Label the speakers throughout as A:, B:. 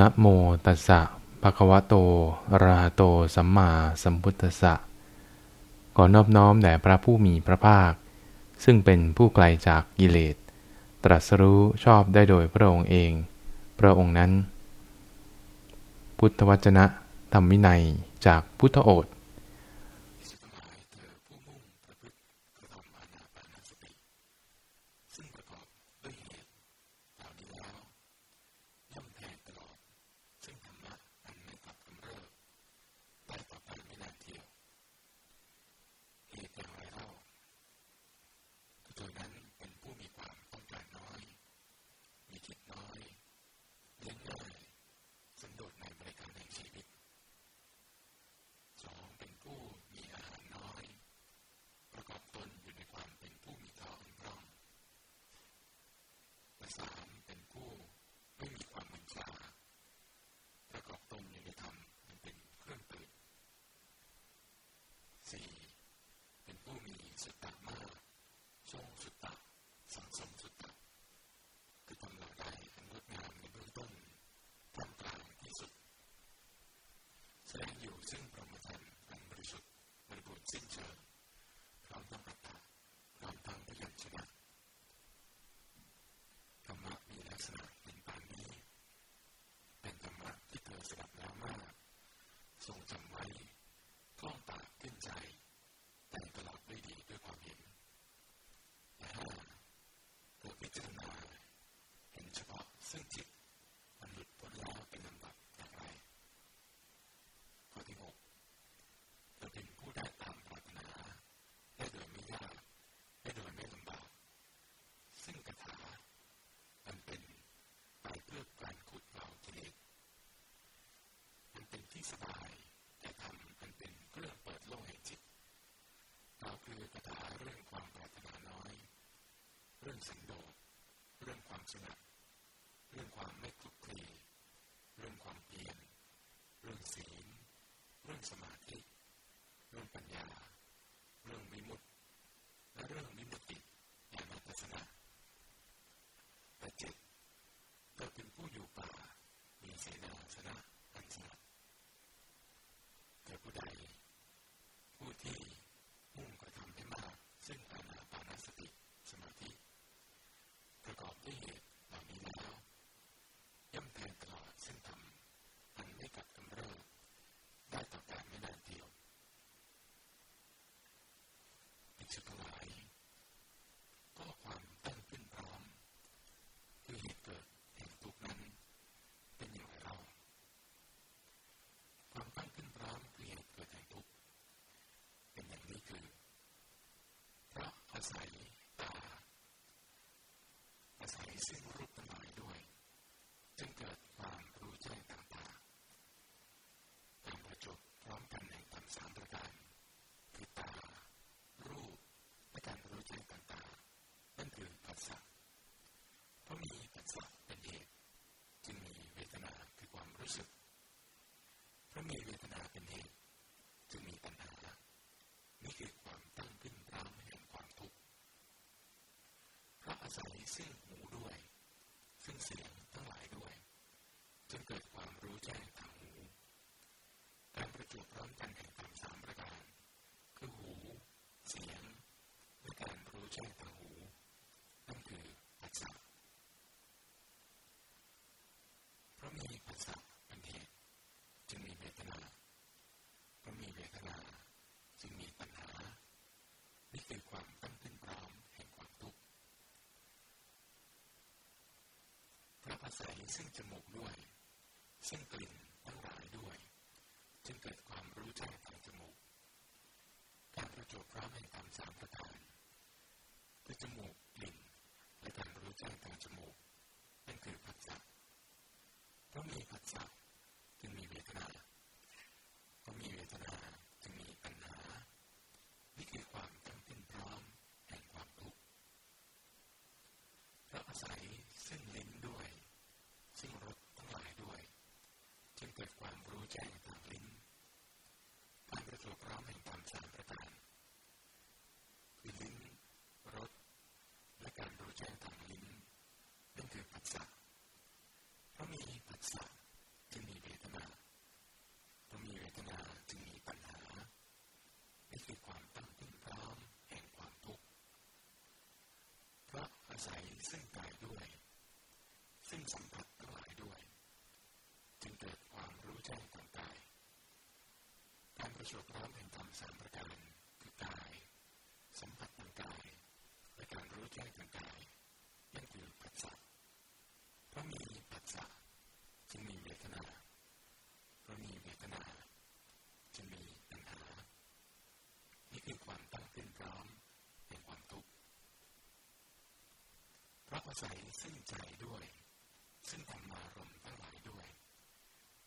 A: นะโมตัสสะภะคะวะโตอะระหะโต สัมมาสัมพุทธัสสะขอนอบน้อมแด่พระผู้มีพระภาค ซึ่งเป็นผู้ไกลจากกิเลส ตรัสรู้ชอบได้โดยพระองค์เอง พระองค์นั้น พุทธวจนะธรรมวินัยจากพุทธโอษฐ์
B: เรื่องความสงัดเรื่องความไม่คลุกคลีเรื่องความเพียรเรื่องศีล เรื่องสมาธิเรื่องปัญญา เรื่องมิมุตและเรื่องมิมุติญาณทัศนะแต่เจ็ดเธอเป็นผู้อยู่ป่ามีเสนาสนะอันสงัดเธอผู้ใดผู้ที่มุ่งกระทำให้มากซึ่งอานาปานสติสมาธิประกอบด้วยเหตุเหล่านี้แล้วย่อมแทงตลอดเส้นธรรมอันไม่กัดกำเริบได้ต่อการไม่นานเดียวปิจุทั้งหลายก็ความตั้งขึ้นพร้อมคือเหตุเกิดแห่งทุกนั้นเป็นอย่างไรเราความตั้งขึ้นพร้อมคือเหตุเกิดแห่งทุกเป็นอย่างนี้คือเพราะอาศัยซึ่งรูปทั้งหลายด้วยจึงเกิดความรู้แจ้งต่างๆการประจบพร้อมกันแห่งธรรมสามประการคือตา รูป และการรู้แจ้งต่างๆนั่นคือปัสสะเพราะมีปัสสะเป็นเหตุจึงมีเวทนาคือความรู้สึกเพราะมีเวทนาเป็นเหตุจึงมีตัณหานี่คือความตั้งขึ้นร้างแห่งความทุกข์เพราะอา ศัยซึ่งหูด้วย ซึ่งเสียงทั้งหลายด้วยจนเกิดความรู้แจ้งทางหู การประจุพร้อมกันแห่งธรรมสามประการ คือหู เสียงและการรู้แจ้งทางหูนั่นคือปัจจัยเพราะมีปัจจัยเป็นเหตุจึงมีเวทนาเพราะมีเวทนาจึงมีปัญหานี่คือความตั้งขึ้นพร้อมอาศัย ซึ่งจมูกด้วย ซึ่งกลิ่นทั้งหลายด้วย จึงเกิดความรู้แจ้งทางจมูก การประจบพร้อมแห่งธรรมสามประการคือจมูกกลิ่นและการรู้แจ้งทางจมูกนั่นคือผัสสะเพราะมีผัสสะจึงมีเวทนาเพราะมีเวทนา ใจทางลิ้นการประตูร้อมแห่งความสามประการคือลิ้นรสและการรู้แจ้งทางลิ้นนั่นคือปัสสะเพราะมีปัสสะจึงมีเวทนาเพราะมีเวทนาจึงมีปัญหานี่คือความตั้งตึงพร้อมแห่งความทุกข์เพราะอาศัยซึ่งกายด้วย ซึ่งสัมผัส ประชุมพร้อมแห่งธรรมสามประการคือกาย สัมผัสทางกาย และการรู้แจ้งทางกายนั่นคือปัจจัยเพราะมีปัจจัยจึงมีเวทนาเพราะมีเวทนาจึงมีปัญหา นี่คือความตั้งขึ้นพร้อมแห่งความทุกข์เพราะอาศัยซึ่งใจด้วย ซึ่งธรรมารมทั้งหลายด้วย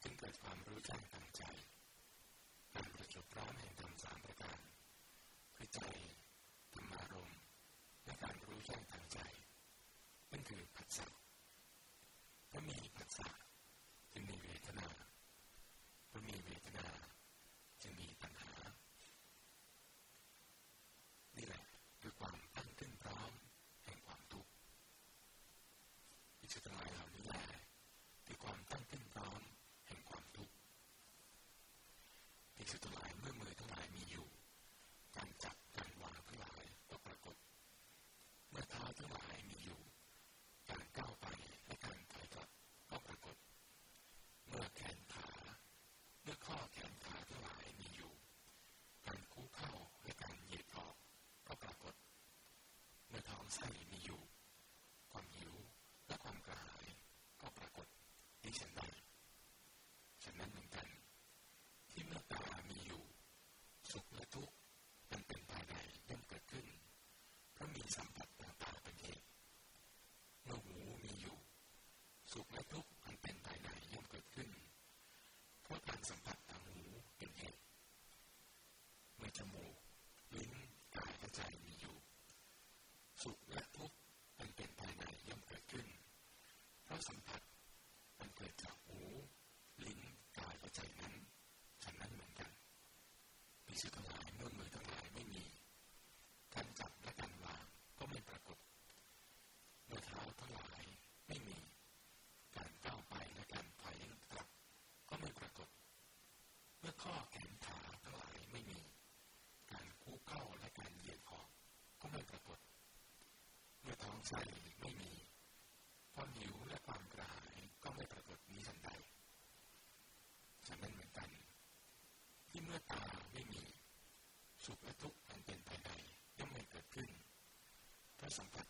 B: จึงเกิดความรู้แจ้งทางใจ จุดร้อนแห่งธรรมสามประการคือใจธรรมารมและการรู้แจ้งทางใจนั่นคือผัสสะถ้ามีผัสสะจึมีเวทนาถ้ามี ใส่ไม่มีความหิวและความกระหายก็ไม่ปรากฏนี้ฉันใดฉันนั้นเหมือนกัน ที่เมื่อตาไม่มี สุขและทุกข์อันเป็นภายในย่อมไม่เกิดขึ้นเพราะสัมภา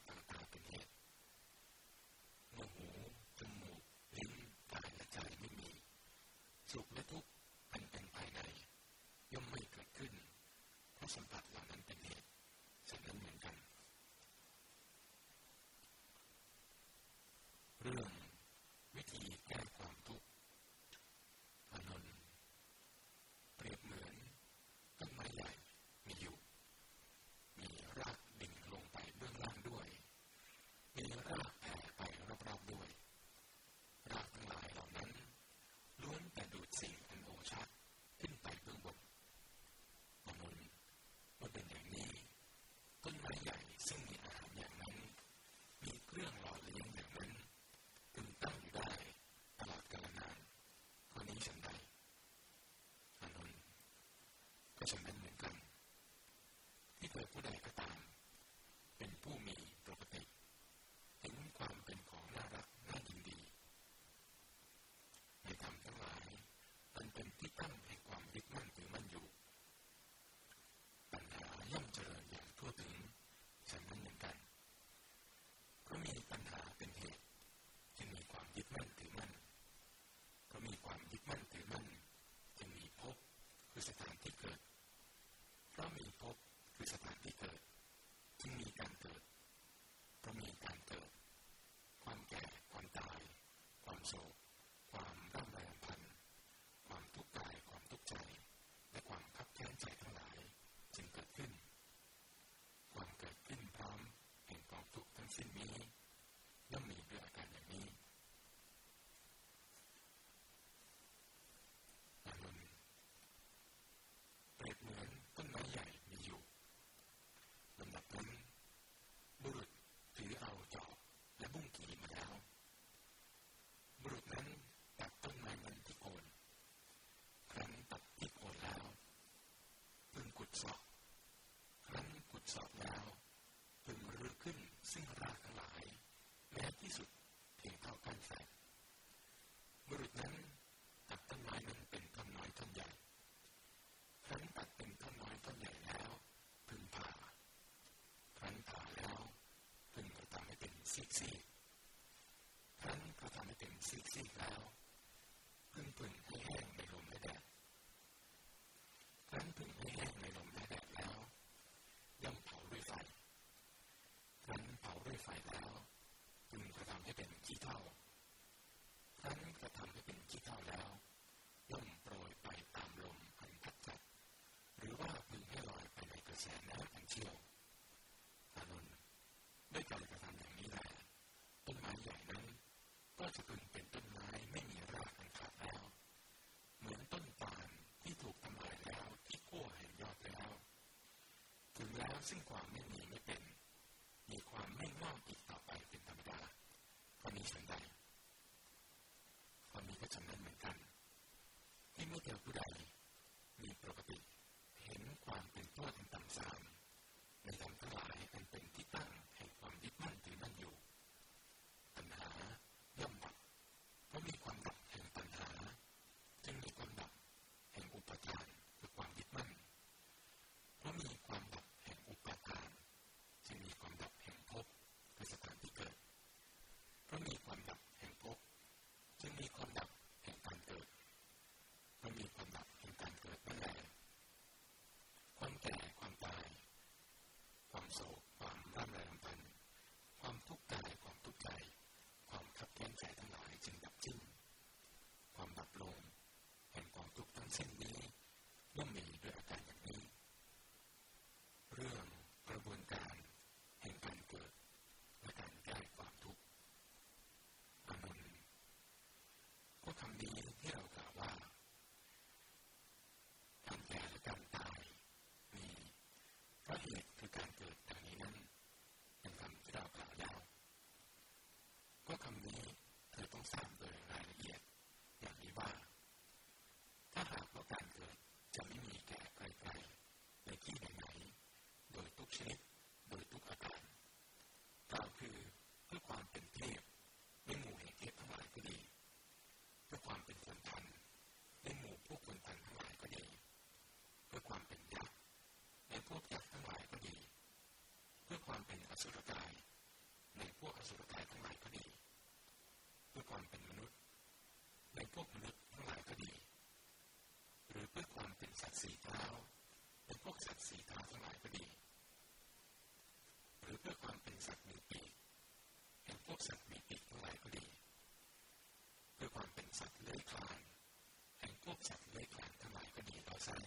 B: for that. ศพครั้นขุดศพแล้วพึงรื้อขึ้นซึ่งรากทั้งหลาย แม้ที่สุดเพียงเท่ากันแสนบุรุษนั้นตัดต้นไม้นั้นเป็นต้นน้อยต้นใหญ่ ครั้นตัดเป็นต้นน้อยต้นใหญ่แล้ว พึงผ่า ครั้นผ่าแล้วพึงกระทำให้เป็นซีกซีครั้นกระทำให้เป็นซีกซีแล้ว สกุลเป็นต้นไม้ไม่มีรากอัขาดแล้ว เหมือนต้นปาล์มที่ถูกทำลายแล้วที่ขั้วแห่งยอดแล้ว ถึงแล้วซึ่งความไม่มีไม่เป็น มีความไม่งอกอีกต่อไปเป็นธรรมดาคนนี้ฉันใดคนนี้ก็ฉันนั้นเหมือนกันที่เมื่อเจอผู้ใดมีปกติเห็นความเป็นตัวทั้งต่างสามในธรรมทั้งหลายอันเป็นที่ตั้งแห่งความยึดมั่น สิ่งนี้ย่อมมีด้วย สีเท้าทั้งหลายก็ดี หรือเพื่อความเป็นสัตว์มีปีกแห่งพวกสัตว์มีปีกทั้งหลายก็ดี เพื่อความเป็นสัตว์เลื้อยคลานแห่งพวกสัตว์เลื้อยคลานทั้งหลายก็ดีเราใช้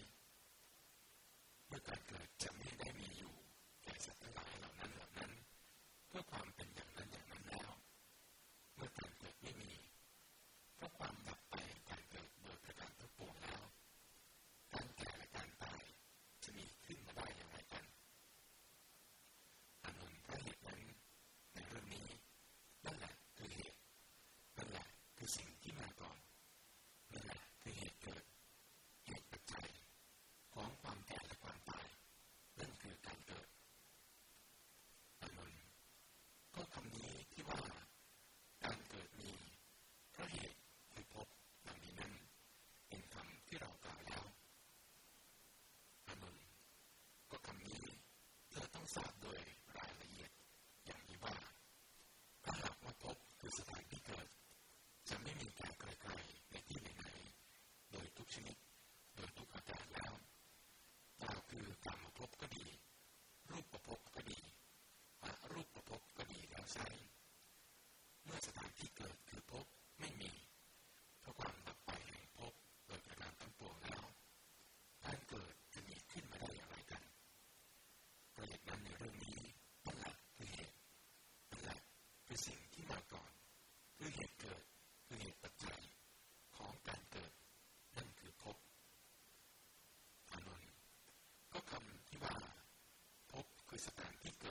B: to be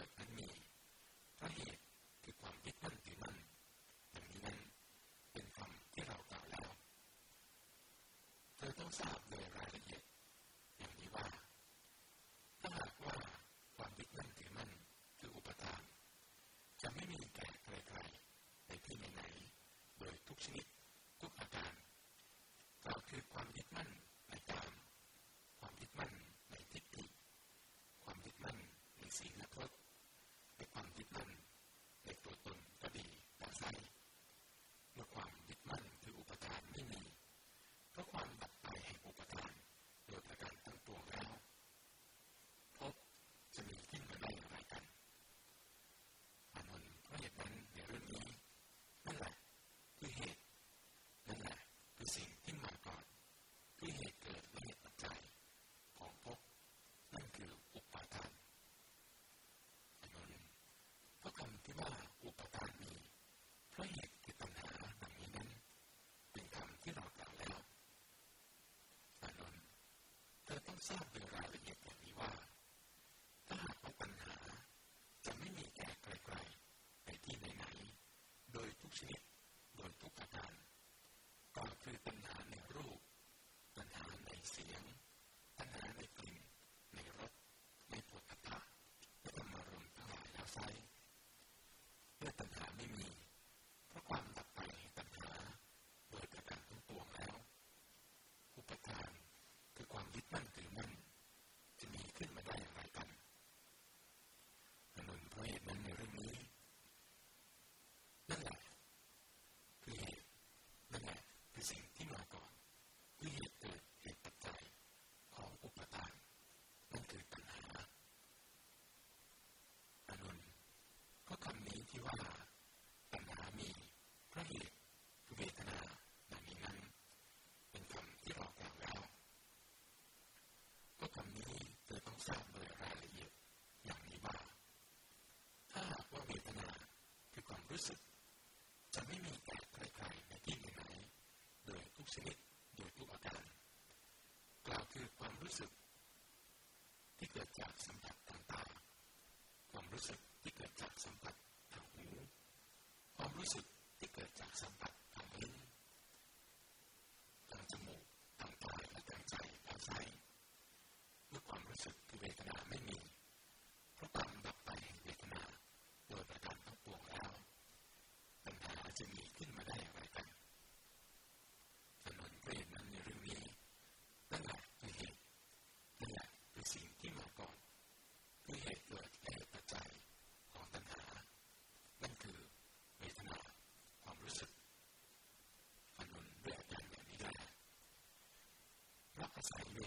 B: ดนั้นมีเพราะเหตุคือความยึดมั่น it's. สัมผัสต่างๆ ความรู้สึกที่เกิดจากสัมผัสทางหูความรู้สึกที่เกิดจากสัมผัสทางลิ้นทางจมูกทางกายและทางใจทางใจเมื่อความรู้สึกคือเวทนาไม่มี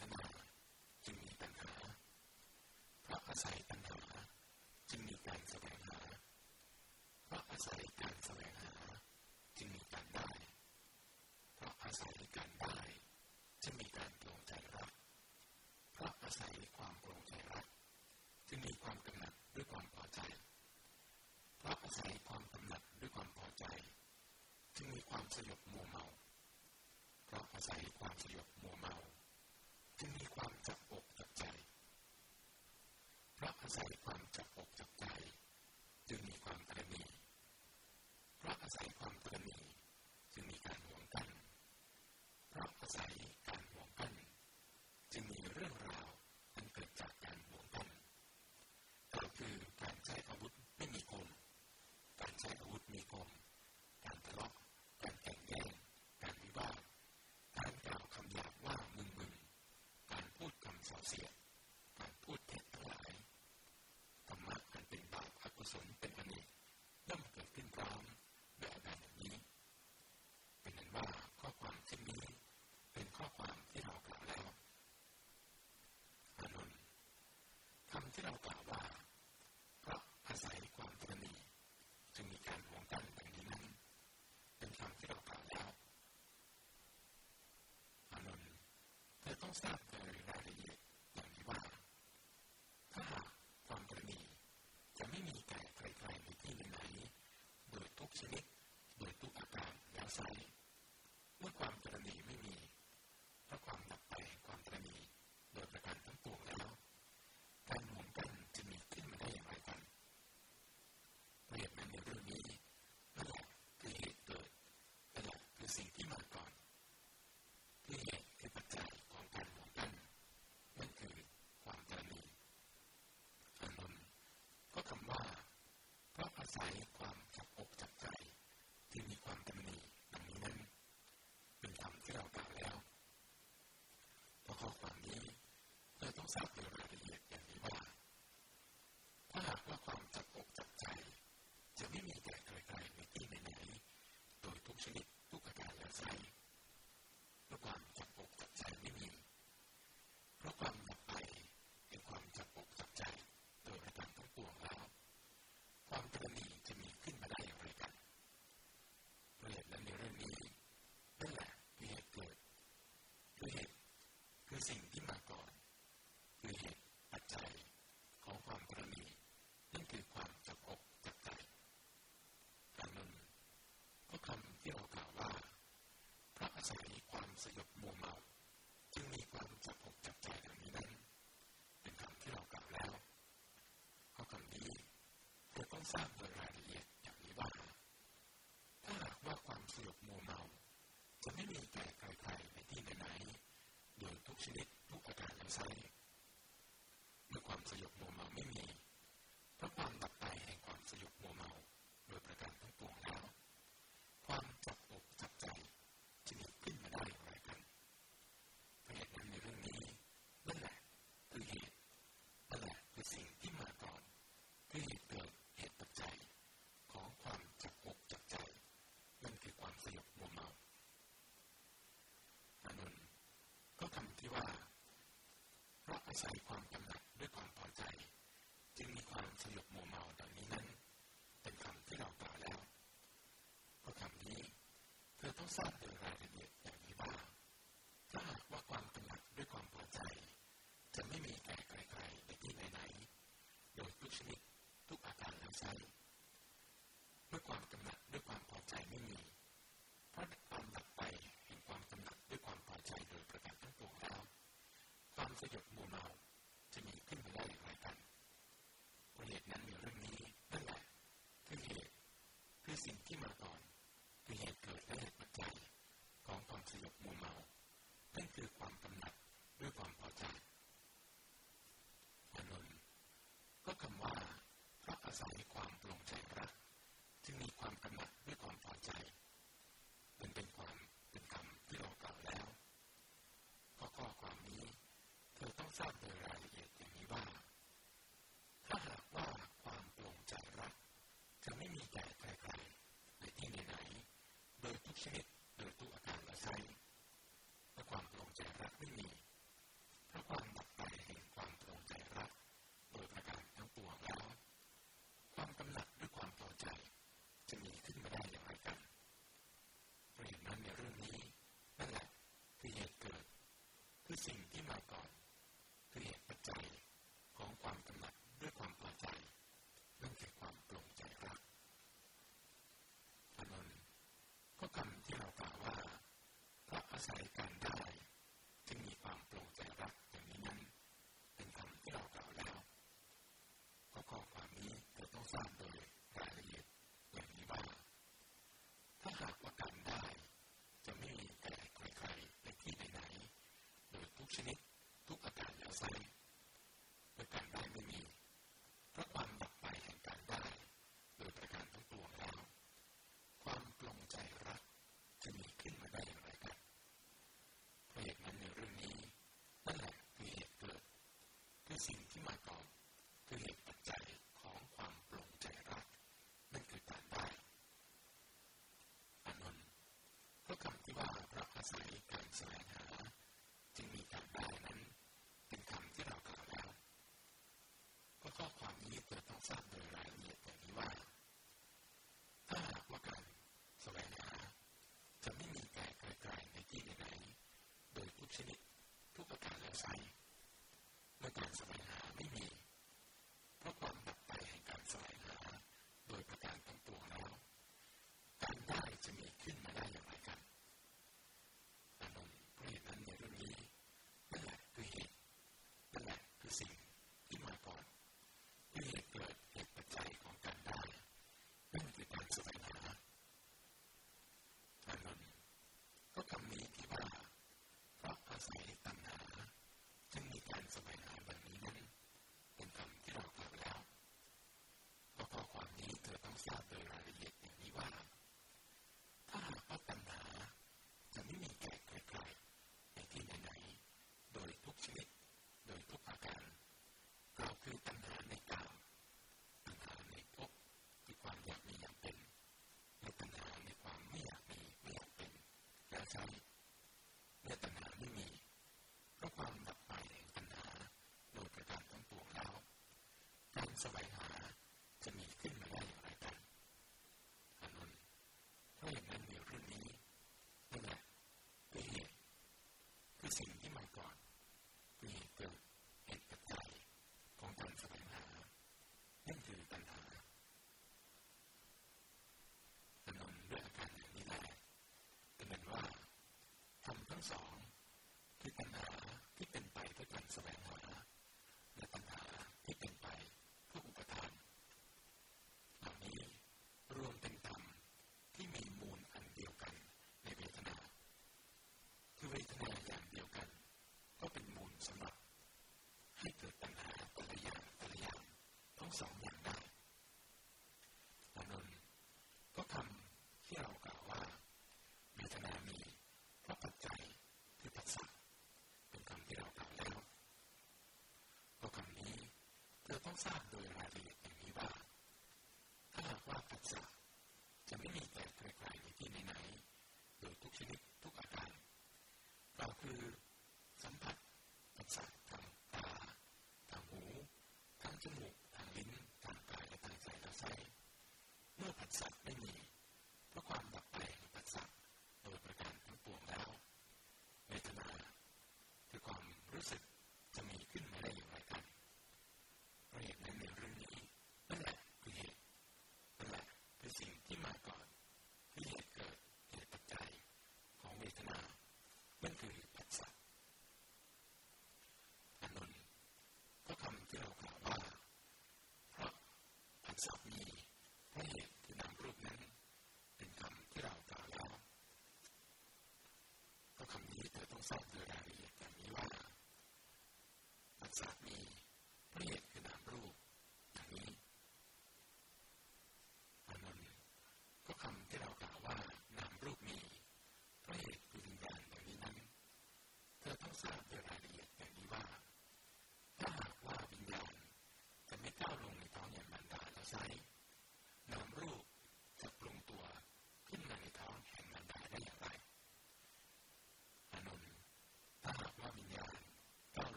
B: ทนาจึงมีตัณหา เพราะอาศัยตัณหาจึงมีการแสวงหา เพราะอาศัยการแสวงหาจึงมีการได้ เพราะอาศัยการได้จะมีการปลงใจรัก เพราะอาศัยความปลงใจรักจึงมีความกำหนัดด้วยความพอใจ เพราะอาศัยความกำหนัดด้วยความพอใจ จึงมีความสยบมัวเมา เพราะอาศัยความสยบมัวเมา จึงมีความจับอกจับใจ เพราะอาศัยความจับอกจับใจ จึงมีความตระหนี่เพราะอาศัยความตระหนี่จึงมีการห่วงกัน เพราะอาศัยการห่วงกัน จึงมีเรื่องราวอันเกิดจากการห่วงกันก็คือการใช้อาวุธไม่มีคมการใช้อาวุธมีคม การทะเลาะการแข่งแย่ง การวิวาทการกล่าวคำหยาบว่ามึงมึงการพูดคำส่อเสียด การพูดเท็จทั้งหลาย ธรรมะอันเป็นบาปอกุศลเป็นอเนกย่อมเกิดขึ้นพร้อมด้วยอาการอย่างนี้ เป็นนั้นว่าข้อความที่นี้เป็นข้อความที่เรากล่าวแล้วอานนท์คำที่เรากล่าวว่า เพราะอาศัยความตระหนี่จึงมีการห่วงกันดังนี้นั้น เป็นคำที่เรากล่าวแล้วอานนท์ เธอต้องทราบโดยรายละเอียดอย่างนี้ว่า ถ้าหากความตระหนี่จะไม่มีแก่ใครๆในที่ไหนๆโดยทุกชนิด โดยทุกอาการแล้วไซเมื่อความตระหนี่ไม่มีเพราะความดับไปแห่งความตระหนี่โดยประการทั้งปวงแล้ว การห่วงกันจะมีขึ้นมาได้อย่างไรกันเปรียบมันในเรื่องนี้นั่นแหละคือเหตุเกิดนั่นแหละคือสิ่งที่มาก่อนคือเหตุคือปัจจัยของการห่วงกันนั่นคือความตระหนี่อานนท์ก็คำว่า เพราะอาศัยความจับอกจับใจ ที่มีความตำหนิดังนี้นั้น เป็นคำที่เรากล่าวแล้วเพราะข้อความนี้เราต้องทราบโดยรายละเอียดอย่างนี้ว่า ถ้าหากว่าความจับอกจับใจ จะไม่มีแต่ไกลๆในที่ไหนๆโดยทุกชนิดทุกอาการแล้วไซเมื่อความจับอกจับใจไม่มี เพราะความดับไปแห่งความจับอกจับใจ โดยประการทั้งปวงแล้ว ความตระหนี่จะมีขึ้นมาได้อย่างไรกันเพราะเหตุนั้นในเรื่องนี้นั่นแหละคือเหตุเกิดคือเหตุคือสิ่งที่มาก่อนคือเหตุปัจจัยของความตระหนี่นั่นคือความจับอกจับใจการนั้นก็คำที่เรากล่าวว่าเพราะอาศัยความสยบมัวเมา จึงมีความจับอกจับใจดังนี้นั้น เป็นคำที่เรากล่าวแล้วข้อคำนี้เราต้อง ทราบโดยรายละเอียดอย่างนี้ว่า ถ้าหากว่าความสยบมัวเมา จะไม่มีแก่ใครๆในที่ไหนๆโดยทุกชนิดทุกอาการแล้วไซเมื่อความสยบมัวเมาไม่มีเพราะความดับไปแห่งความสยบมัวเมา โดยประการทั้งปวงแล้ว ความจับอกจับใจจะมีขึ้นมาได้อย่างไรกันเพราะเหตุนั้นในเรื่องนี้นั่นแหละคือเหตุนั่นแหละคือสิ่งที่มาก่อนคือเหตุเกิดเหตุปัจจัยของความจับอกจับใจ นั่นคือความสยบมัวเมาอานนท์ก็คำ ที่ว่าเพราะอาศัยความกำหนัดด้วยความพอใจ จึงมีความสยบมัวเมาดังนี้นั้น เป็นคำที่เรากล่าวแล้วก็คำนี้เธอต้องทราบโดยรายละเอียดอย่างนี้ว่าถ้าหากว่าความกำหนัดด้วยความพอใจ จะไม่มีแก่ใครๆในที่ไหนๆโดยทุกชนิดทุกอาการแล้วไซเมื่อความกำหนัดด้วยความพอใจไม่มี เพราะความดับไป ความกำหนัดด้วยความพอใจโดยประการทั้งปวงแล้ว ความสยบมัวเมาจะมีขึ้นมาได้อย่างไรกันเระเหตุนั้นในเรื่องนี้นั่นแหละคือเหตุคือสิ่งที่มาก่อนคือเหตุเกิดและเหตุปัจจัยของความสยบมัวเมานั่นคือความกำหนัดด้วยความพอใจอนนก็คำว่าเพราะอาศัยความปลงใจรัก จึงมีความกำหนัดด้วยความพอใจ องทราบโดยรายละเอียดอย่างนี้ว่า ถ้าหากว่าความโปร่งใจรักจะไม่มีแก่ใครๆในที่ไหนๆโดยทุกชนิด option ใเมื่อตัณหาไม่มีเพราะความดับไปแห่งตัณหาโดยประการทั้งปวงแล้ว การแสวงหาจะมีขึ้น ทราบโดยรายละเอียดอย่างนี้ว่า ถ้าหากว่าปัจจัจะไม่มีแต่กรๆในที่ไหนๆโดยทุกชนิดทุกอาการเราคือ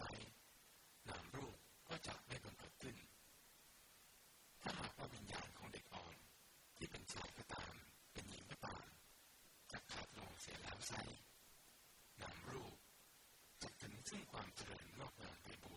B: สัยนามรูปก็จะไม่บังเกิดขึ้น ถ้าหากว่าวิญญาณของเด็กอ่อน ที่เป็นชายก็ตาม เป็นหญิงก็ตามจะขาดลงเสียแล้วไซนามรูปจะถึงซึ่งความเจริญงอกงามไปบู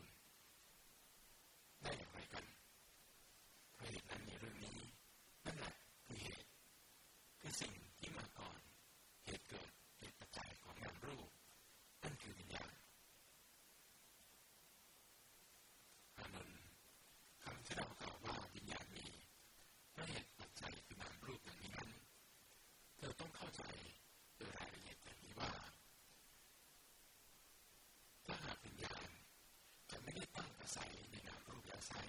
B: อาศัยในนามรูปอาศัย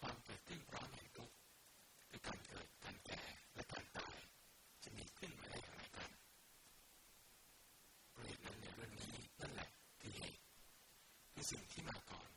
B: ความเกิดขึ้นพร้อมแห่งทุกข์คือการเกิดการแก่และการตายจะมีขึ้นมาได้อย่างไรกันประเด็นในเรื่องนี้นั่นแหละที่เหตุคือสิ่งที่มาก่อน